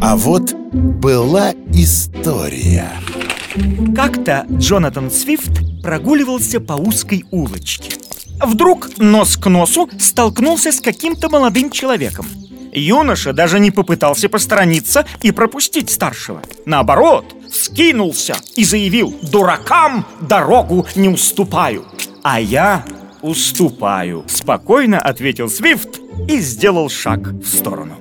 А вот была история. Как-то Джонатан Свифт прогуливался по узкой улочке. Вдруг нос к носу столкнулся с каким-то молодым человеком. Юноша даже не попытался посторониться и пропустить старшего. Наоборот, скинулся и заявил «Дуракам дорогу не уступаю, а я уступаю» Спокойно ответил Свифт и сделал шаг в сторону.